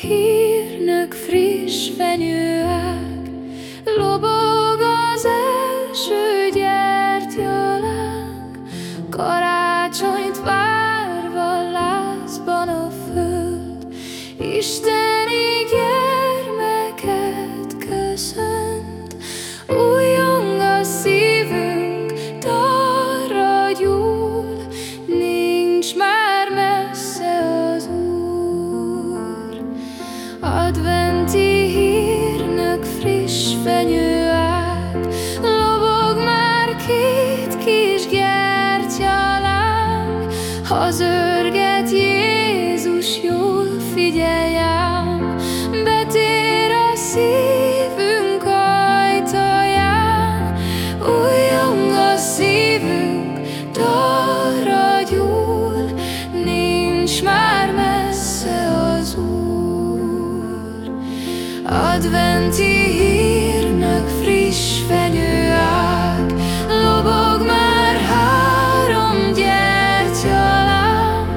hírnök friss fenyőág, lobog az első gyertyaláng, karácsonyt várva lázban a föld, Isteni gyermeket köszönt, újjong a szívünk, darra gyúl, nincs már Adventi hírnök friss fenyőág, lobog már két kis gyertyaláng, ha zörget Jézus, jól figyelj ám, betér a szívünk ajtaján, újjong a szívünk, dalra gyúl, nincs már Adventi hírnök friss fenyőág, lobog már három gyertyaláng,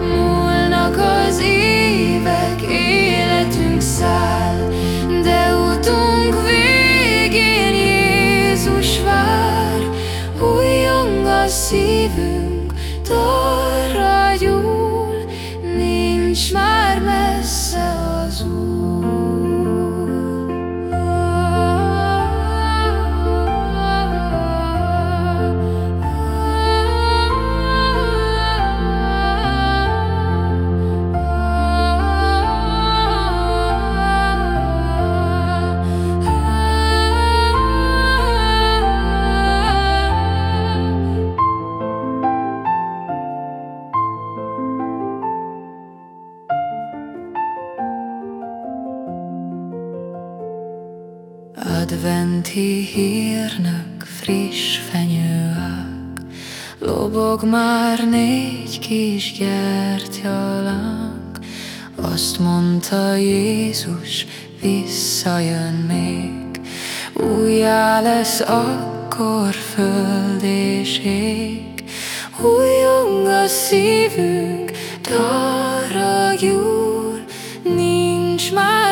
múlnak az évek, életünk száll, de utunk végén Jézus vár, újjong a szívünk, dalra gyúl, nincs már messze Adventi hírnök friss fenyőág, Lobog már négy kis gyertyalánk, Azt mondta Jézus, visszajön még, Újjá lesz akkor föld és ég, Újjong a szívünk, darra gyúl, Nincs már